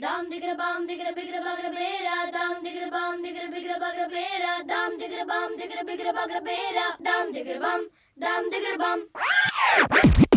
Dam digra bam digra bigra bagra bera. Dam digra bam digra bigra bagra bera. Dam digra bam digra bigra bagra bera. Dam digra bam. Dam digra bam.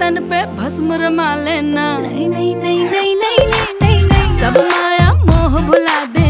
तन पे भस्म रमा लेना। नहीं नहीं नहीं नहीं नहीं नहीं नहीं सब माया मोह भुला दे।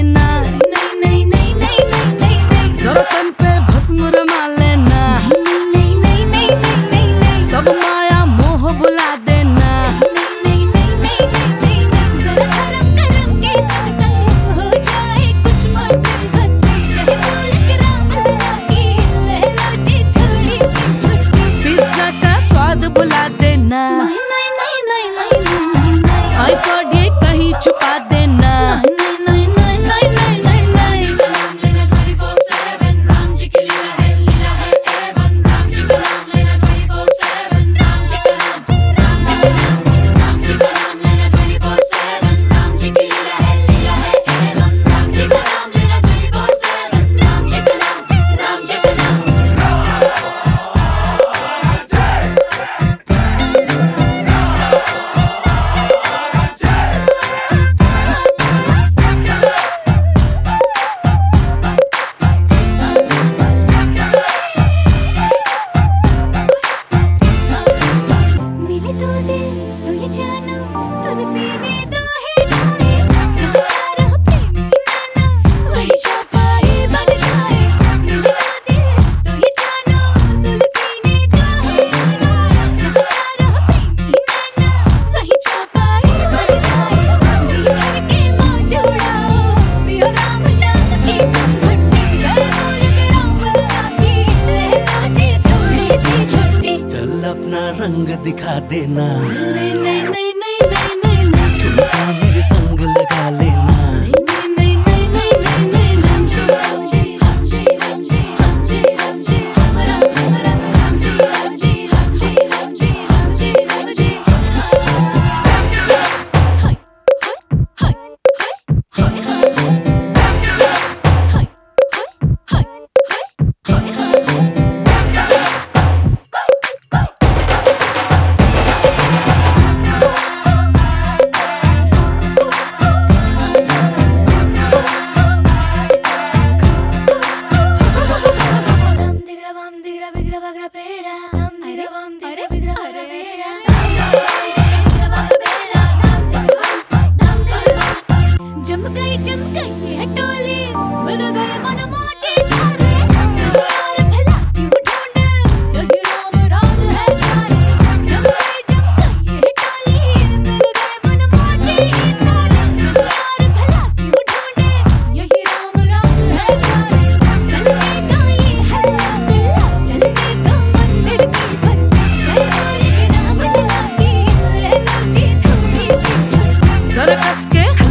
अपना रंग दिखा देना। नहीं नहीं नहीं नहीं नहीं नहीं नहीं। मेरे संग लगा ले।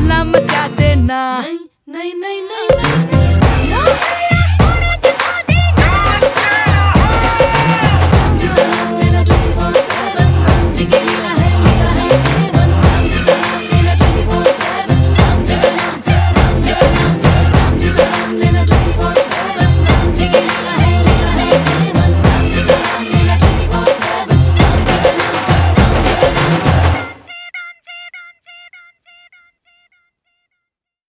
हल्ला मचा देना नहीं नहीं नहीं, नहीं, नहीं, नहीं, नहीं, नहीं, नहीं, नहीं, नहीं